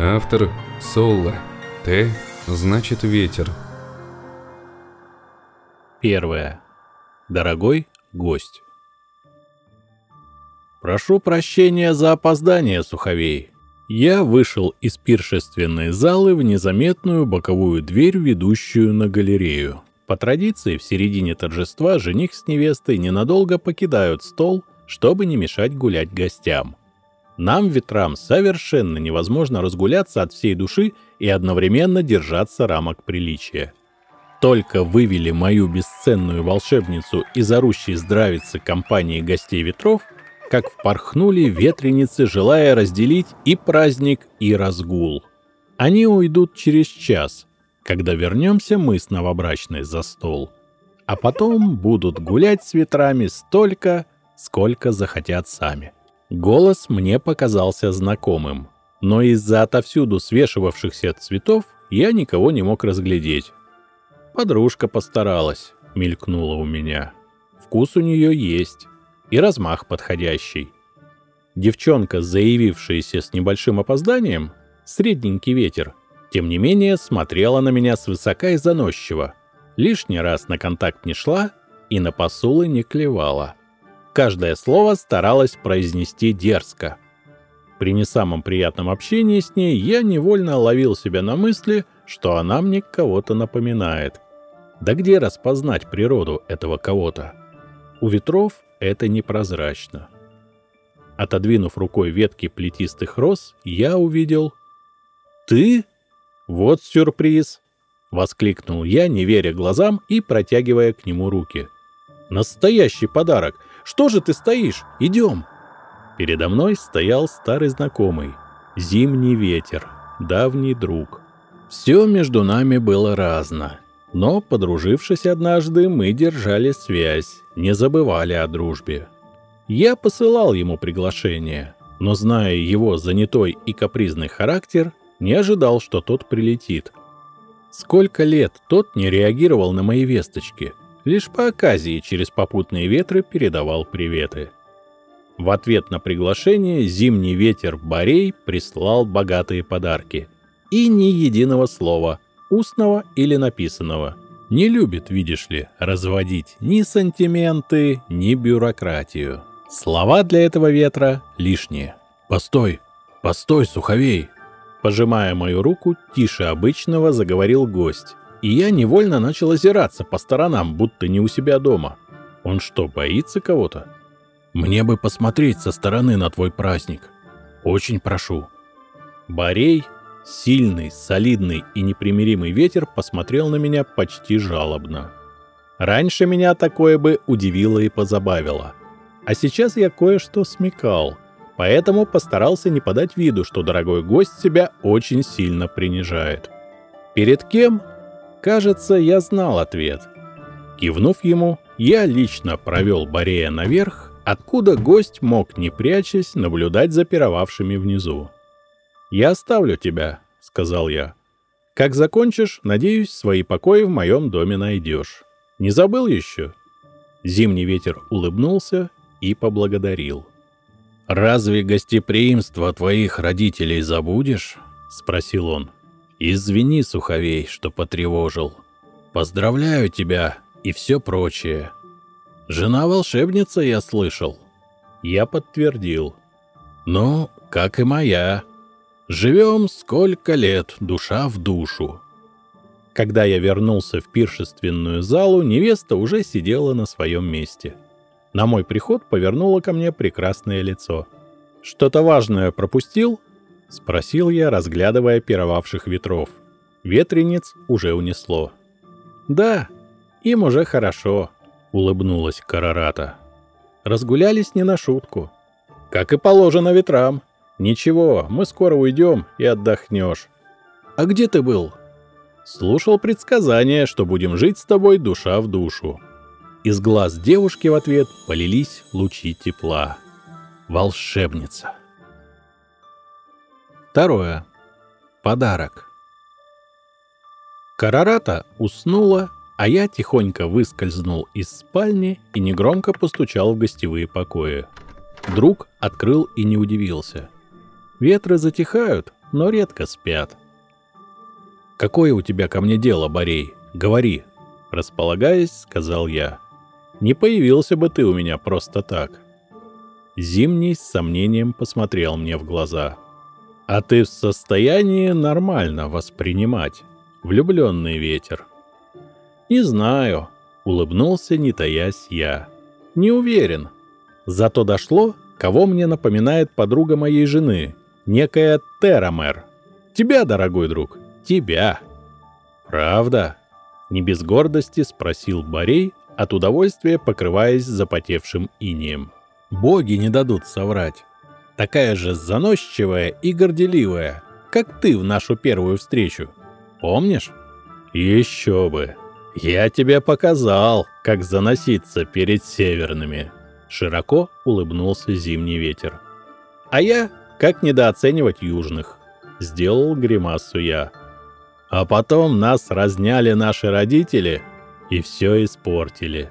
Автор Солла. Т значит ветер. Первое. Дорогой гость. Прошу прощения за опоздание, Суховей. Я вышел из пиршественной залы в незаметную боковую дверь, ведущую на галерею. По традиции, в середине торжества жених с невестой ненадолго покидают стол, чтобы не мешать гулять гостям. Нам, ветрам, совершенно невозможно разгуляться от всей души и одновременно держаться рамок приличия. Только вывели мою бесценную волшебницу из орущей здравицы компании гостей ветров, как впорхнули ветреницы, желая разделить и праздник, и разгул. Они уйдут через час, когда вернемся мы с новобрачной за стол. А потом будут гулять с ветрами столько, сколько захотят сами. Голос мне показался знакомым, но из-за отовсюду свешивавшихся цветов я никого не мог разглядеть. Подружка постаралась, мелькнула у меня. Вкус у нее есть и размах подходящий. Девчонка, заявившаяся с небольшим опозданием, средненький ветер, тем не менее смотрела на меня свысока и заносчиво. Лишний раз на контакт не шла и на посулы не клевала каждое слово старалась произнести дерзко. При не самом приятном общении с ней я невольно ловил себя на мысли, что она мне кого-то напоминает. Да где распознать природу этого кого-то? У ветров это непрозрачно. Отодвинув рукой ветки плетистых роз, я увидел... «Ты? Вот сюрприз!» — воскликнул я, не веря глазам и протягивая к нему руки. «Настоящий подарок! Что же ты стоишь? Идем!» Передо мной стоял старый знакомый, зимний ветер, давний друг. Все между нами было разно, но, подружившись однажды, мы держали связь, не забывали о дружбе. Я посылал ему приглашение, но, зная его занятой и капризный характер, не ожидал, что тот прилетит. Сколько лет тот не реагировал на мои весточки — лишь по оказии через попутные ветры передавал приветы. В ответ на приглашение зимний ветер Борей прислал богатые подарки. И ни единого слова, устного или написанного. Не любит, видишь ли, разводить ни сантименты, ни бюрократию. Слова для этого ветра лишние. «Постой! Постой, Суховей!» Пожимая мою руку, тише обычного заговорил гость, и я невольно начал озираться по сторонам, будто не у себя дома. Он что, боится кого-то? Мне бы посмотреть со стороны на твой праздник. Очень прошу. Борей, сильный, солидный и непримиримый ветер посмотрел на меня почти жалобно. Раньше меня такое бы удивило и позабавило. А сейчас я кое-что смекал, поэтому постарался не подать виду, что дорогой гость себя очень сильно принижает. Перед кем? Кажется, я знал ответ. Кивнув ему, я лично провел Борея наверх, откуда гость мог, не прячась, наблюдать за пировавшими внизу. «Я оставлю тебя», — сказал я. «Как закончишь, надеюсь, свои покои в моем доме найдешь. Не забыл еще?» Зимний ветер улыбнулся и поблагодарил. «Разве гостеприимство твоих родителей забудешь?» — спросил он. Извини, Суховей, что потревожил. Поздравляю тебя и все прочее. Жена-волшебница, я слышал. Я подтвердил. Ну, как и моя. Живем сколько лет, душа в душу. Когда я вернулся в пиршественную залу, невеста уже сидела на своем месте. На мой приход повернуло ко мне прекрасное лицо. «Что-то важное пропустил?» — спросил я, разглядывая пировавших ветров. Ветренец уже унесло. «Да, им уже хорошо», — улыбнулась Карарата. «Разгулялись не на шутку. Как и положено ветрам. Ничего, мы скоро уйдем и отдохнешь. А где ты был?» Слушал предсказание, что будем жить с тобой душа в душу. Из глаз девушки в ответ полились лучи тепла. Волшебница. Второе. Подарок. Карарата уснула, а я тихонько выскользнул из спальни и негромко постучал в гостевые покои. Друг открыл и не удивился. Ветры затихают, но редко спят. «Какое у тебя ко мне дело, Борей? Говори!» Располагаясь, сказал я. «Не появился бы ты у меня просто так». Зимний с сомнением посмотрел мне в глаза. «А ты в состоянии нормально воспринимать влюбленный ветер?» «Не знаю», — улыбнулся, не таясь я. «Не уверен. Зато дошло, кого мне напоминает подруга моей жены, некая Терамер. Тебя, дорогой друг, тебя». «Правда?» — не без гордости спросил Борей, от удовольствия покрываясь запотевшим инием. «Боги не дадут соврать такая же заносчивая и горделивая, как ты в нашу первую встречу. Помнишь? Еще бы. Я тебе показал, как заноситься перед северными. Широко улыбнулся зимний ветер. А я, как недооценивать южных. Сделал гримасу я. А потом нас разняли наши родители и все испортили.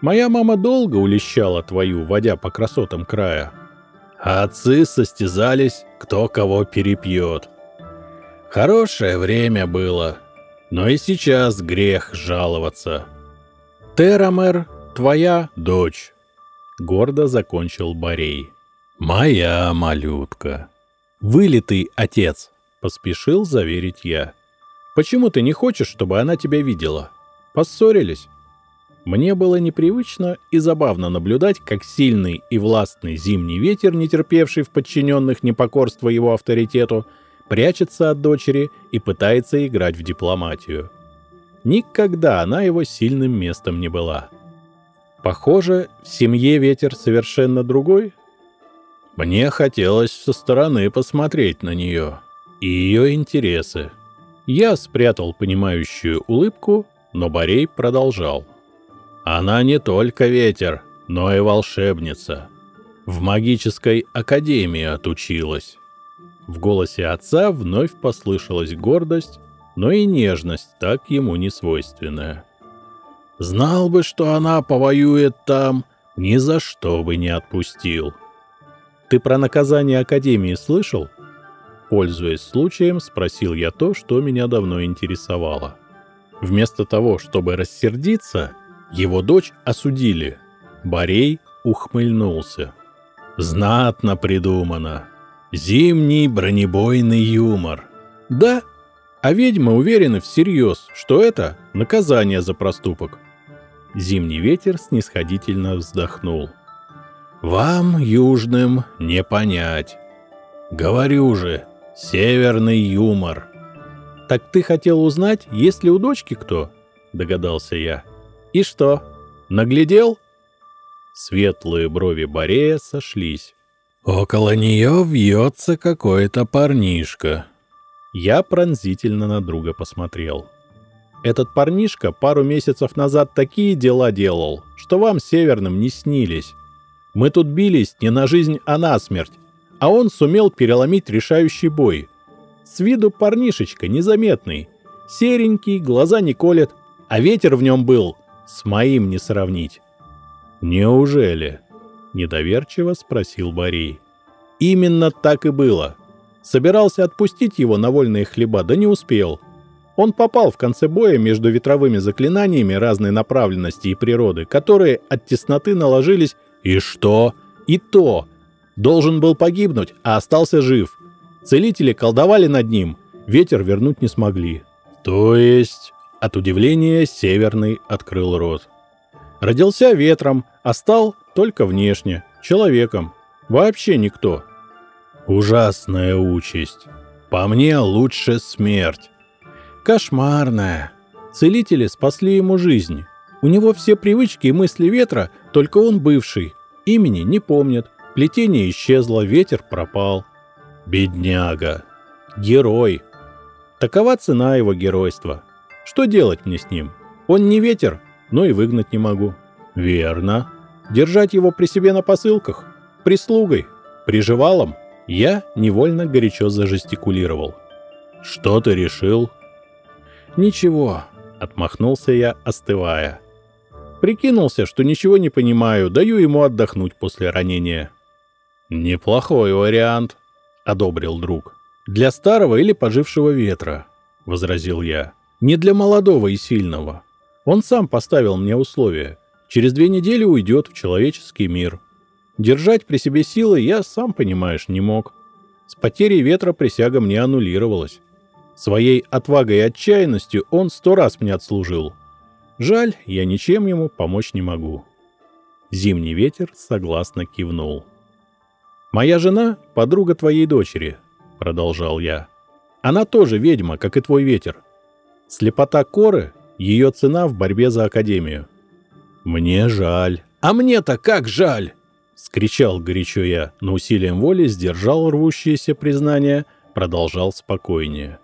Моя мама долго улещала твою, водя по красотам края а отцы состязались, кто кого перепьет. Хорошее время было, но и сейчас грех жаловаться. Терамер — твоя дочь, — гордо закончил Борей. Моя малютка. Вылитый отец, — поспешил заверить я. Почему ты не хочешь, чтобы она тебя видела? Поссорились? Мне было непривычно и забавно наблюдать, как сильный и властный зимний ветер, не терпевший в подчиненных непокорства его авторитету, прячется от дочери и пытается играть в дипломатию. Никогда она его сильным местом не была. Похоже, в семье ветер совершенно другой. Мне хотелось со стороны посмотреть на нее и ее интересы. Я спрятал понимающую улыбку, но Борей продолжал. Она не только ветер, но и волшебница. В магической академии отучилась. В голосе отца вновь послышалась гордость, но и нежность, так ему не свойственная. Знал бы, что она повоюет там, ни за что бы не отпустил. Ты про наказание Академии слышал? Пользуясь случаем, спросил я то, что меня давно интересовало. Вместо того, чтобы рассердиться, его дочь осудили. Борей ухмыльнулся. Знатно придумано. Зимний бронебойный юмор. Да, а ведьмы уверены всерьез, что это наказание за проступок. Зимний ветер снисходительно вздохнул. «Вам, южным, не понять. Говорю же, северный юмор». «Так ты хотел узнать, есть ли у дочки кто?» — догадался я. «И что, наглядел?» Светлые брови Борея сошлись. «Около нее вьется какой-то парнишка». Я пронзительно на друга посмотрел. «Этот парнишка пару месяцев назад такие дела делал, что вам, северным, не снились. Мы тут бились не на жизнь, а на смерть, а он сумел переломить решающий бой. С виду парнишечка незаметный, серенький, глаза не колет, а ветер в нем был, с моим не сравнить. Неужели? Недоверчиво спросил Борей. Именно так и было. Собирался отпустить его на вольные хлеба, да не успел. Он попал в конце боя между ветровыми заклинаниями разной направленности и природы, которые от тесноты наложились «И что?» «И то!» Должен был погибнуть, а остался жив. Целители колдовали над ним, ветер вернуть не смогли. То есть от удивления Северный открыл рот. Родился ветром, а стал только внешне, человеком. Вообще никто. Ужасная участь. По мне лучше смерть. Кошмарная. Целители спасли ему жизнь. У него все привычки и мысли ветра, только он бывший. Имени не помнит. Плетение исчезло, ветер пропал. Бедняга. Герой. Такова цена его геройства. Что делать мне с ним? Он не ветер, но и выгнать не могу. Верно. Держать его при себе на посылках? Прислугой? Приживалом? Я невольно горячо зажестикулировал. Что ты решил? Ничего, отмахнулся я, остывая. Прикинулся, что ничего не понимаю, даю ему отдохнуть после ранения. Неплохой вариант, одобрил друг. Для старого или пожившего ветра, — возразил я. Не для молодого и сильного. Он сам поставил мне условия. Через две недели уйдет в человеческий мир. Держать при себе силы я, сам понимаешь, не мог. С потерей ветра присяга мне аннулировалась. Своей отвагой и отчаянностью он сто раз мне отслужил. Жаль, я ничем ему помочь не могу. Зимний ветер согласно кивнул. «Моя жена — подруга твоей дочери», — продолжал я. «Она тоже ведьма, как и твой ветер. Слепота Коры — ее цена в борьбе за Академию». «Мне жаль». «А мне-то как жаль!» — скричал горячо я, но усилием воли сдержал рвущееся признание, продолжал спокойнее.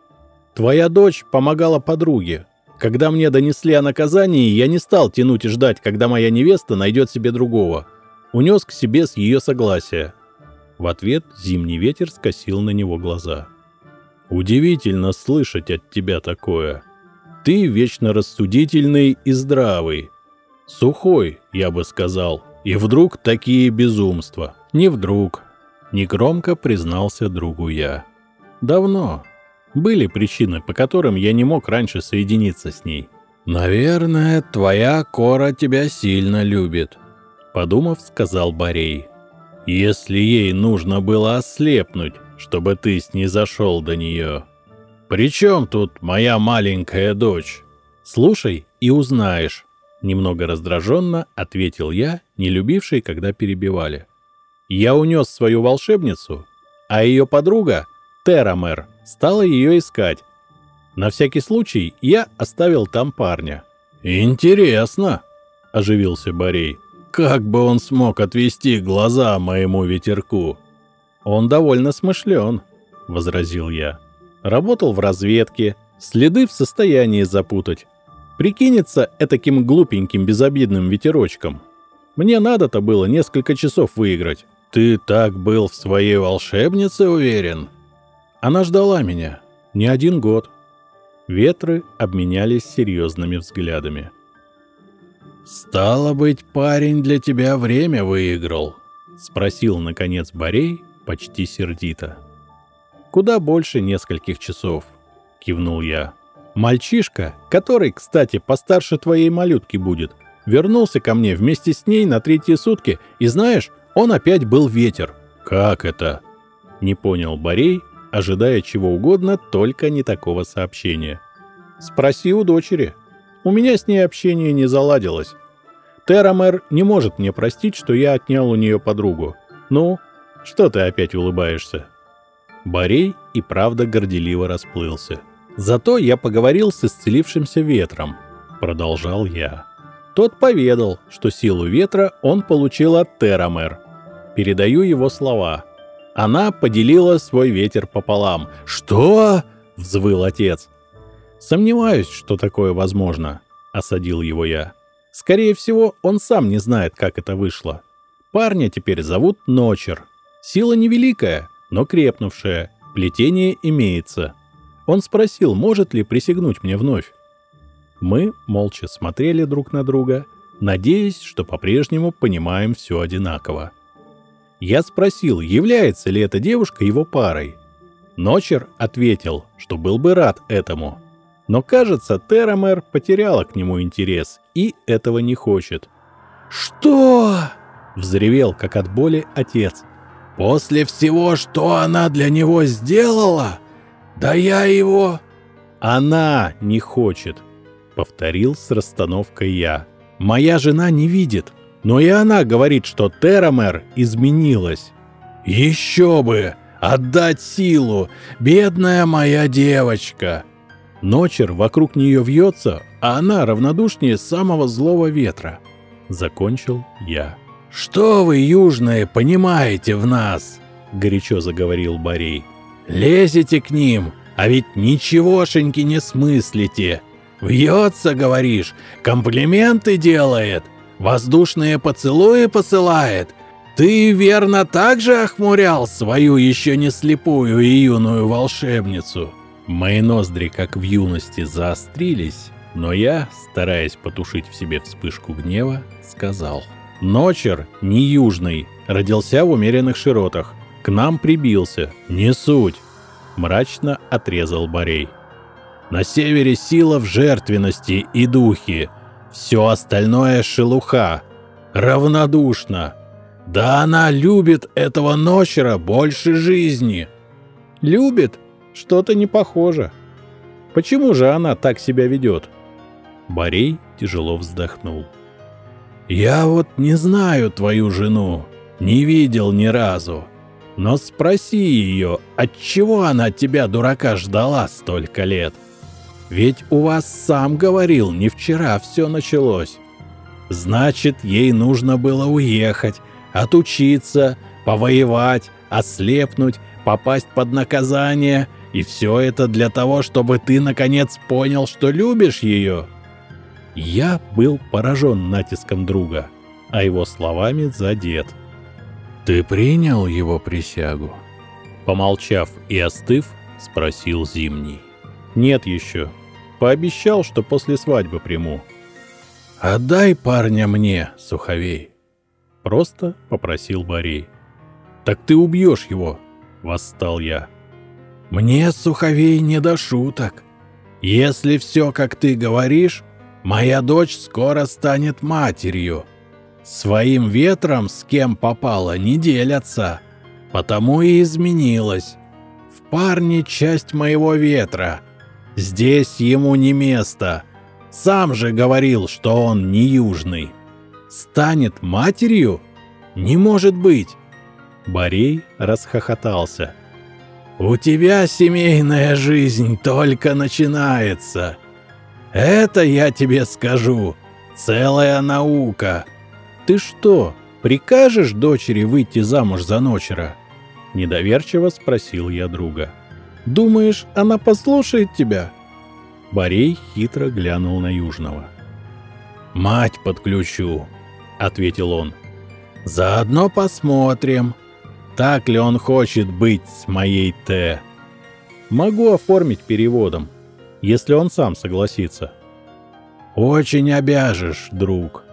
«Твоя дочь помогала подруге, когда мне донесли о наказании, я не стал тянуть и ждать, когда моя невеста найдет себе другого. Унес к себе с ее согласия. В ответ зимний ветер скосил на него глаза. «Удивительно слышать от тебя такое. Ты вечно рассудительный и здравый. Сухой, я бы сказал. И вдруг такие безумства. Не вдруг. Негромко признался другу я. Давно, были причины, по которым я не мог раньше соединиться с ней. «Наверное, твоя Кора тебя сильно любит», — подумав, сказал Борей. «Если ей нужно было ослепнуть, чтобы ты снизошел до нее. При чем тут моя маленькая дочь? Слушай и узнаешь». Немного раздраженно ответил я, не любивший, когда перебивали. Я унес свою волшебницу, а ее подруга, Терамер, стала ее искать. На всякий случай я оставил там парня. «Интересно», — оживился Борей. «Как бы он смог отвести глаза моему ветерку?» «Он довольно смышлен», — возразил я. «Работал в разведке, следы в состоянии запутать. Прикинется этаким глупеньким безобидным ветерочком. Мне надо-то было несколько часов выиграть». «Ты так был в своей волшебнице уверен?» Она ждала меня. Не один год. Ветры обменялись серьезными взглядами. «Стало быть, парень для тебя время выиграл?» — спросил, наконец, Борей почти сердито. «Куда больше нескольких часов», — кивнул я. «Мальчишка, который, кстати, постарше твоей малютки будет, вернулся ко мне вместе с ней на третьи сутки, и знаешь, он опять был ветер». «Как это?» — не понял Борей, ожидая чего угодно, только не такого сообщения. «Спроси у дочери. У меня с ней общение не заладилось. Терамер не может мне простить, что я отнял у нее подругу. Ну, что ты опять улыбаешься?» Борей и правда горделиво расплылся. «Зато я поговорил с исцелившимся ветром», — продолжал я. Тот поведал, что силу ветра он получил от Терамер. Передаю его слова. Она поделила свой ветер пополам. «Что?» — взвыл отец. «Сомневаюсь, что такое возможно», — осадил его я. «Скорее всего, он сам не знает, как это вышло. Парня теперь зовут Ночер. Сила невеликая, но крепнувшая. Плетение имеется. Он спросил, может ли присягнуть мне вновь. Мы молча смотрели друг на друга, надеясь, что по-прежнему понимаем все одинаково. Я спросил, является ли эта девушка его парой. Ночер ответил, что был бы рад этому. Но, кажется, Терамер потеряла к нему интерес и этого не хочет. «Что?» — взревел, как от боли, отец. «После всего, что она для него сделала? Да я его...» «Она не хочет», — повторил с расстановкой я. «Моя жена не видит, но и она говорит, что Терамер изменилась. «Еще бы! Отдать силу! Бедная моя девочка!» Ночер вокруг нее вьется, а она равнодушнее самого злого ветра. Закончил я. «Что вы, южные, понимаете в нас?» — горячо заговорил Борей. «Лезете к ним, а ведь ничегошеньки не смыслите. Вьется, говоришь, комплименты делает, воздушные поцелуи посылает. Ты, верно, также охмурял свою еще не слепую и юную волшебницу?» Мои ноздри, как в юности, заострились, но я, стараясь потушить в себе вспышку гнева, сказал. «Ночер, не южный, родился в умеренных широтах. К нам прибился. Не суть. Мрачно отрезал Борей. На севере сила в жертвенности и духе. Все остальное шелуха. Равнодушно. Да она любит этого ночера больше жизни. Любит? Что-то не похоже. Почему же она так себя ведет? Борей тяжело вздохнул. Я вот не знаю твою жену, не видел ни разу. Но спроси ее, отчего она тебя, дурака, ждала столько лет? Ведь у вас сам говорил, не вчера все началось. Значит, ей нужно было уехать, отучиться, повоевать, ослепнуть, попасть под наказание, и все это для того, чтобы ты наконец понял, что любишь ее. Я был поражен натиском друга, а его словами задет. «Ты принял его присягу?» Помолчав и остыв, спросил Зимний. «Нет еще. Пообещал, что после свадьбы приму». «Отдай парня мне, Суховей!» Просто попросил Борей. «Так ты убьешь его!» — восстал я. «Мне, Суховей, не до шуток. Если все, как ты говоришь, моя дочь скоро станет матерью. Своим ветром с кем попало не делятся, потому и изменилась. В парне часть моего ветра. Здесь ему не место. Сам же говорил, что он не южный. Станет матерью? Не может быть. Борей расхохотался. «У тебя семейная жизнь только начинается. Это, я тебе скажу, целая наука. Ты что, прикажешь дочери выйти замуж за ночера?» Недоверчиво спросил я друга. «Думаешь, она послушает тебя?» Борей хитро глянул на Южного. «Мать подключу», — ответил он. «Заодно посмотрим, так ли он хочет быть с моей Т. Могу оформить переводом, если он сам согласится. Очень обяжешь, друг.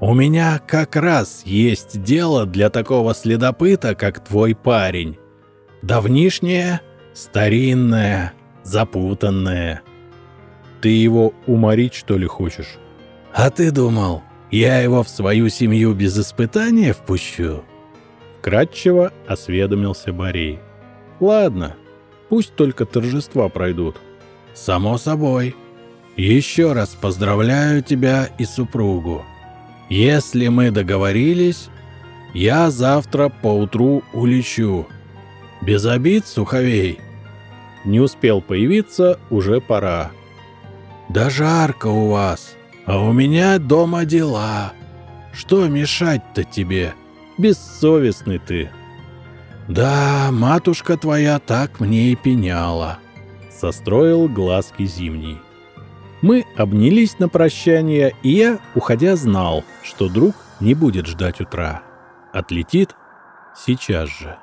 У меня как раз есть дело для такого следопыта, как твой парень. Давнишнее, старинное, запутанное. Ты его уморить, что ли, хочешь? А ты думал, я его в свою семью без испытания впущу? Вкратчиво осведомился Борей. «Ладно, пусть только торжества пройдут». «Само собой. Еще раз поздравляю тебя и супругу. Если мы договорились, я завтра поутру улечу. Без обид, Суховей?» Не успел появиться, уже пора. «Да жарко у вас, а у меня дома дела. Что мешать-то тебе?» Бессовестный ты. Да, матушка твоя так мне и пеняла. Состроил глазки зимний. Мы обнялись на прощание, и я, уходя, знал, что друг не будет ждать утра. Отлетит сейчас же.